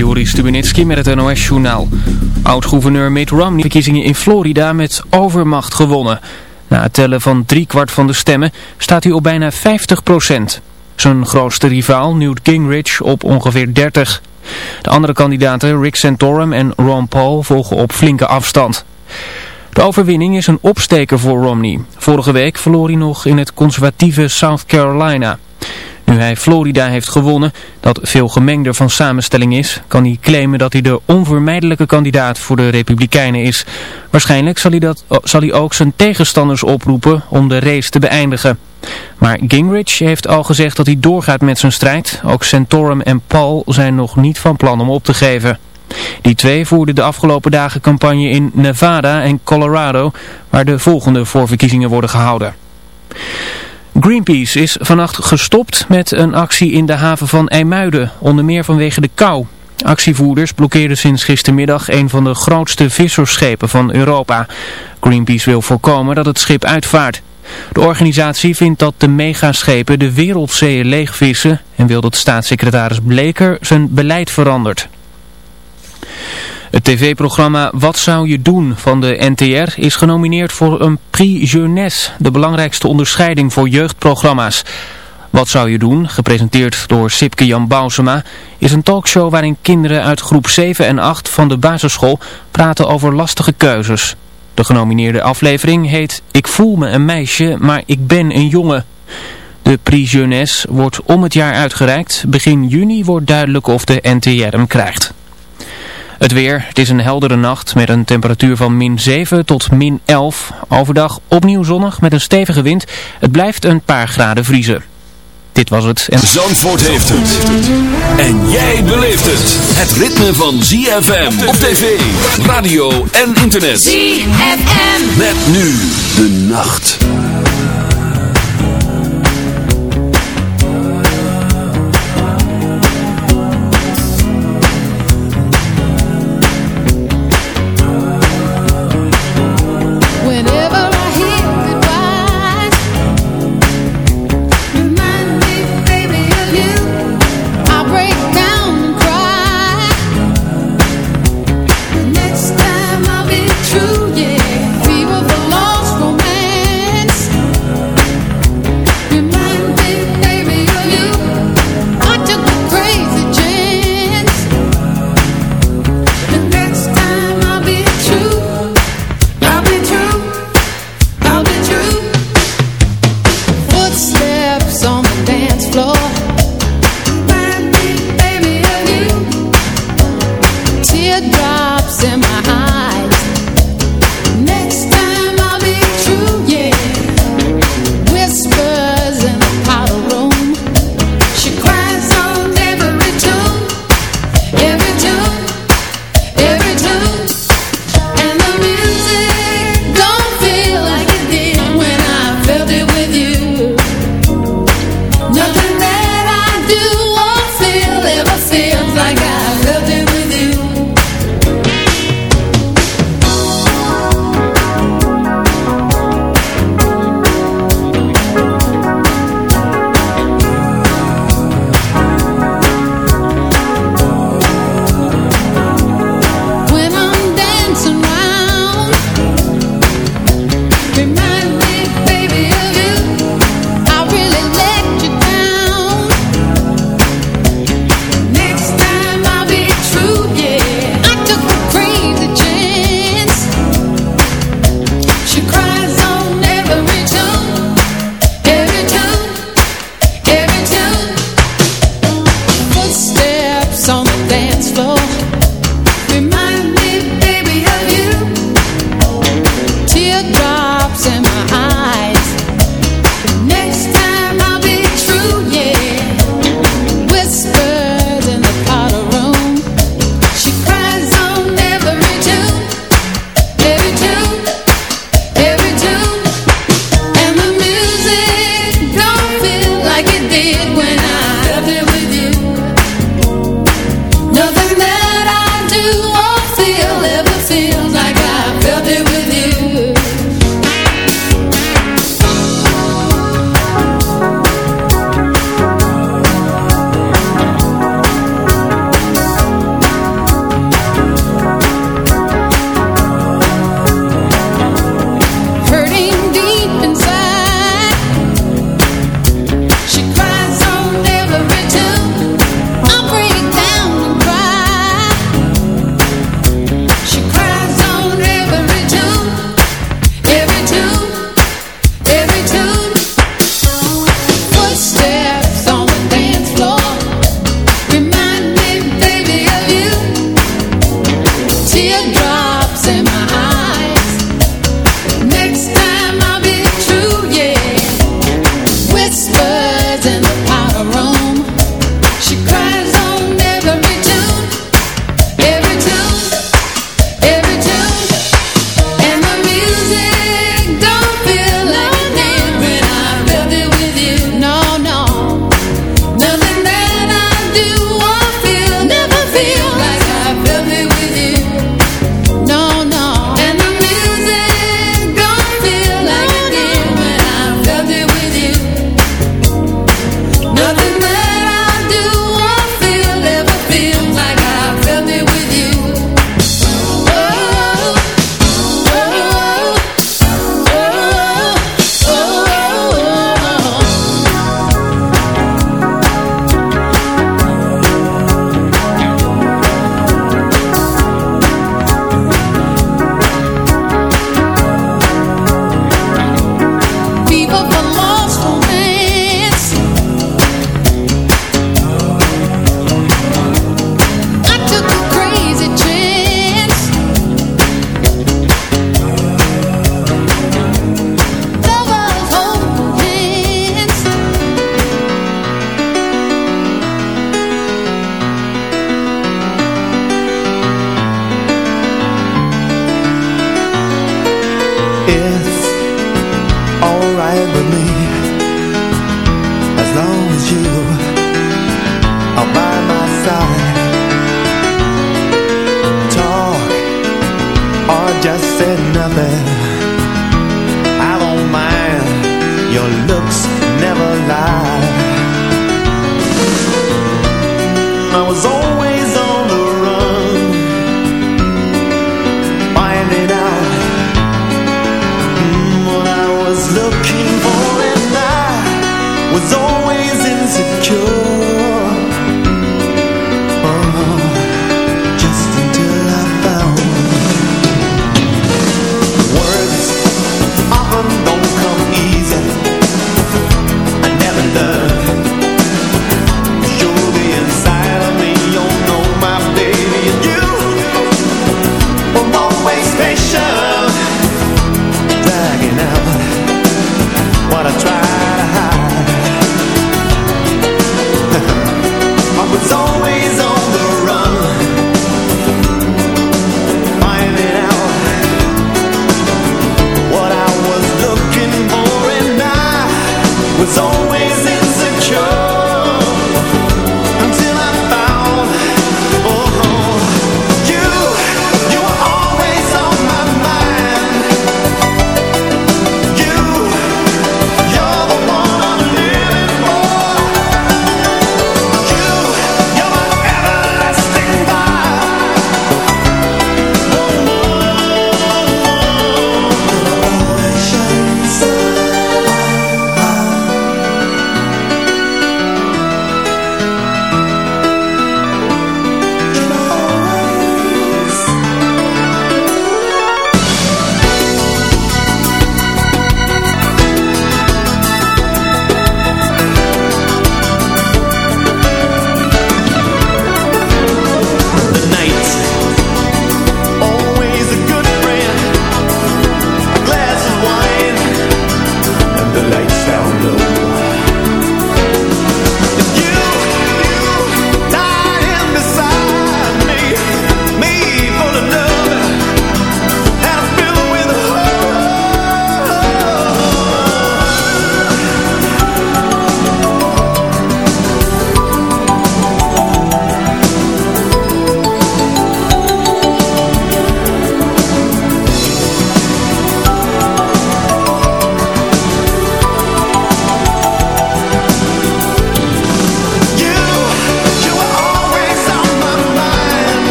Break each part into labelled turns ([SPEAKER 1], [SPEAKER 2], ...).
[SPEAKER 1] Joris Stubenitski met het NOS-journaal. Oud-gouverneur Mitt Romney verkiezingen in Florida met overmacht gewonnen. Na het tellen van driekwart van de stemmen staat hij op bijna 50% Zijn grootste rivaal, Newt Gingrich, op ongeveer 30. De andere kandidaten, Rick Santorum en Ron Paul, volgen op flinke afstand. De overwinning is een opsteker voor Romney. Vorige week verloor hij nog in het conservatieve South Carolina. Nu hij Florida heeft gewonnen, dat veel gemengder van samenstelling is, kan hij claimen dat hij de onvermijdelijke kandidaat voor de Republikeinen is. Waarschijnlijk zal hij, dat, zal hij ook zijn tegenstanders oproepen om de race te beëindigen. Maar Gingrich heeft al gezegd dat hij doorgaat met zijn strijd. Ook Santorum en Paul zijn nog niet van plan om op te geven. Die twee voerden de afgelopen dagen campagne in Nevada en Colorado, waar de volgende voorverkiezingen worden gehouden. Greenpeace is vannacht gestopt met een actie in de haven van IJmuiden, onder meer vanwege de kou. Actievoerders blokkeerden sinds gistermiddag een van de grootste vissersschepen van Europa. Greenpeace wil voorkomen dat het schip uitvaart. De organisatie vindt dat de megaschepen de wereldzeeën leegvissen en wil dat staatssecretaris Bleker zijn beleid verandert. Het tv-programma Wat zou je doen van de NTR is genomineerd voor een Prix Jeunesse, de belangrijkste onderscheiding voor jeugdprogramma's. Wat zou je doen, gepresenteerd door Sipke Jan Bousema, is een talkshow waarin kinderen uit groep 7 en 8 van de basisschool praten over lastige keuzes. De genomineerde aflevering heet Ik voel me een meisje, maar ik ben een jongen. De Prix Jeunesse wordt om het jaar uitgereikt. Begin juni wordt duidelijk of de NTR hem krijgt. Het weer, het is een heldere nacht met een temperatuur van min 7 tot min 11. Overdag opnieuw zonnig met een stevige wind. Het blijft een paar graden vriezen. Dit was het.
[SPEAKER 2] En... Zandvoort heeft het. En jij beleeft het. Het ritme van ZFM op tv, radio en internet.
[SPEAKER 3] ZFM.
[SPEAKER 2] Met nu de nacht.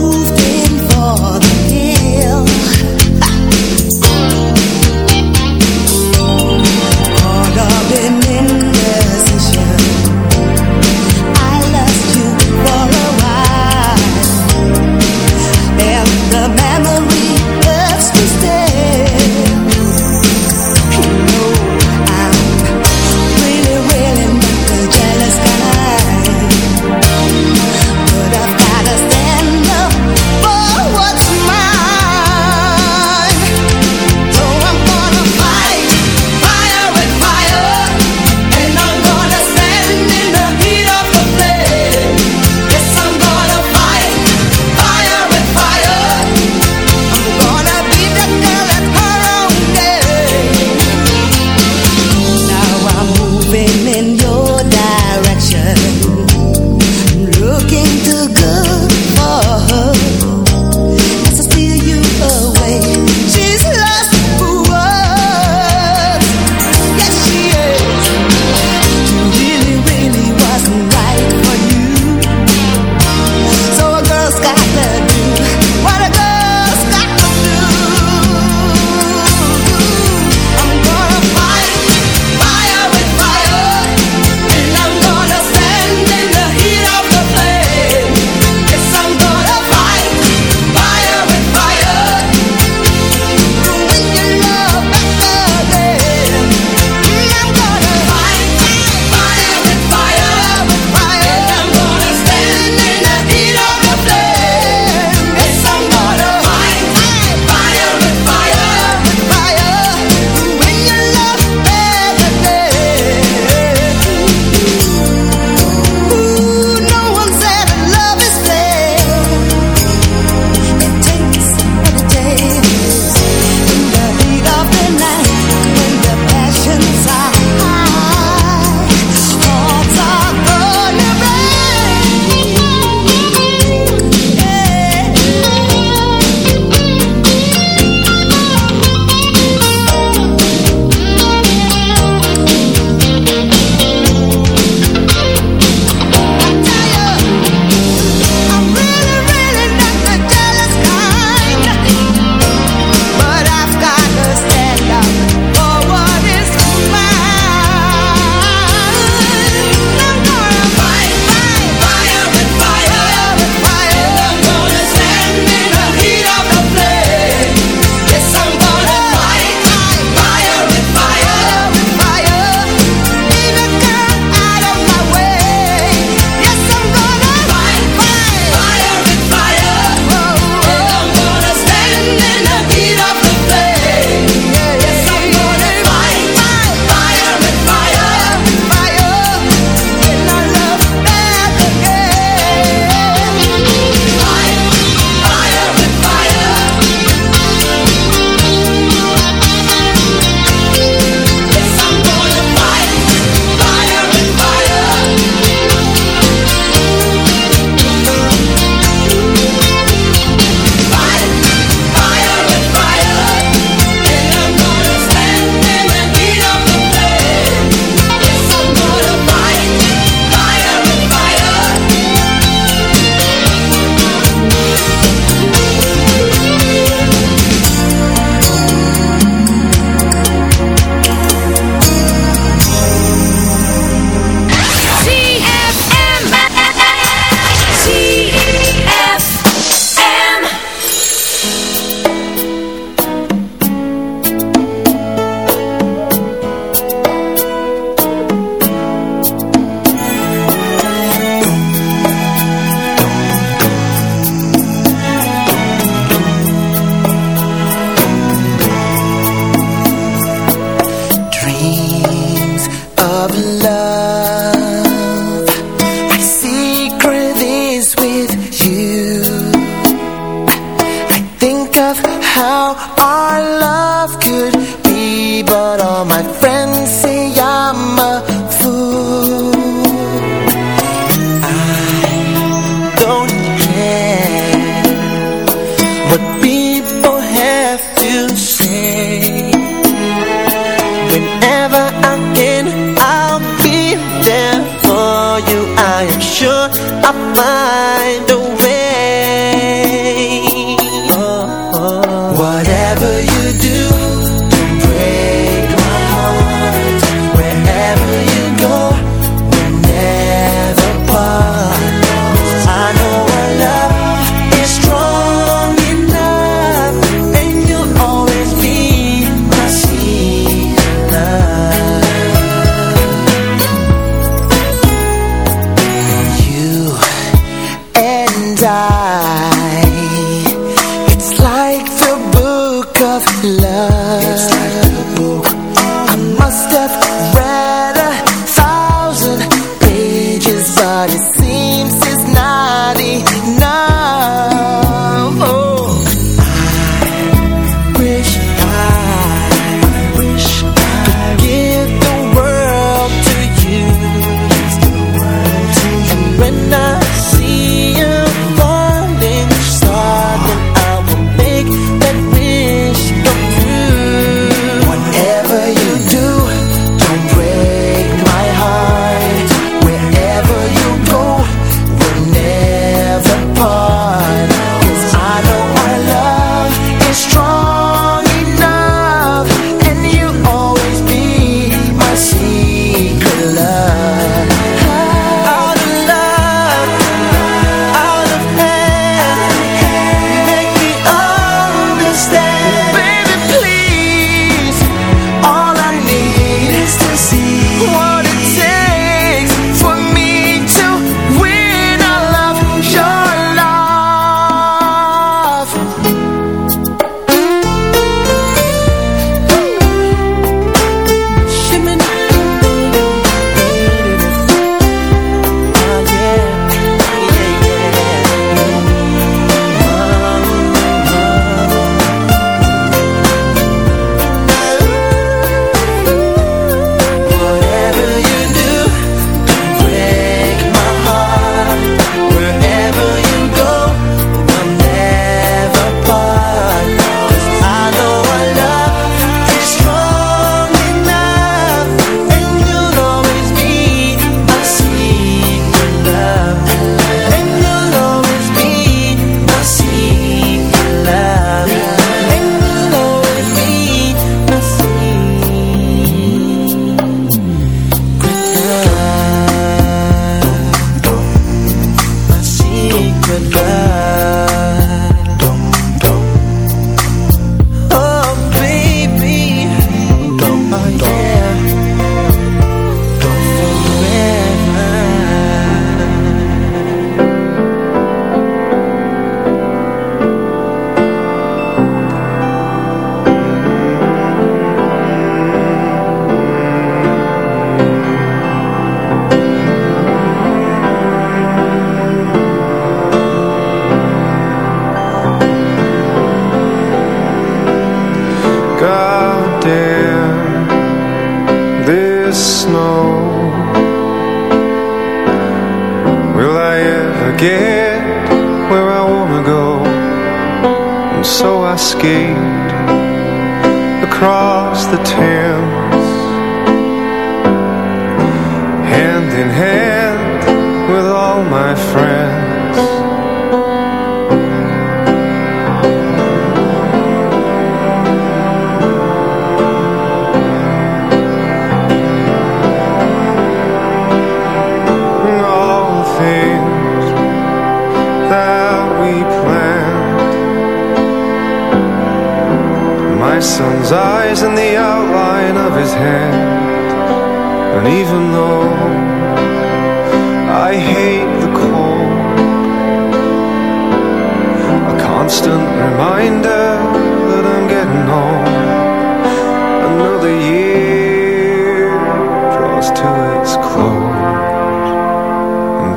[SPEAKER 3] moved in for the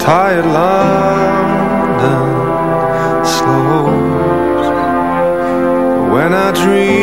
[SPEAKER 4] tired London slows. There's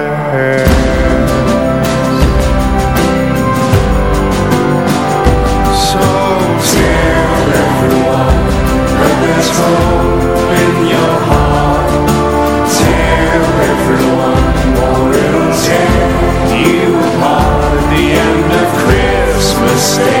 [SPEAKER 2] Beleef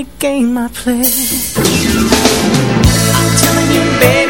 [SPEAKER 5] of game I play I'm telling you baby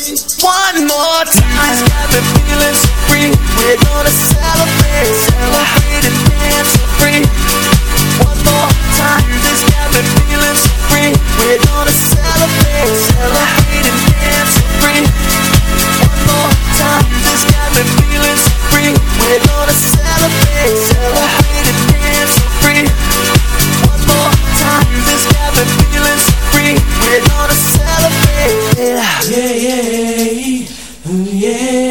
[SPEAKER 6] One more time. Music's got me feeling so free. We're gonna celebrate, celebrate and dance so free. One more time. Music's got me feeling so free. We're gonna celebrate, celebrate and dance so free. One more time. Music's got me feeling so free. We're gonna celebrate, celebrate and dance so free. One more time. Music's got me feeling so free. We're gonna celebrate. Yeah, yeah, yeah. Yeah.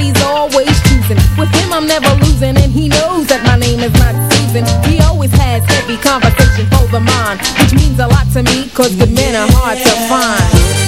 [SPEAKER 7] he's always choosing. With him, I'm never losing. And he knows that my name is not Susan. He always has heavy conversation the mind. Which means a lot to me, cause good men are hard to find.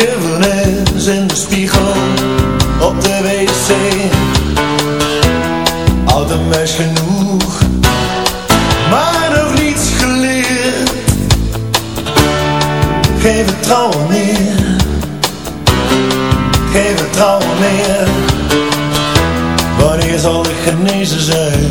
[SPEAKER 3] forgiveness in de spiegel op de wc. Oude meis genoeg, maar nog niets geleerd. Geef het trouwen meer, geef het trouw meer. Wanneer zal ik genezen zijn?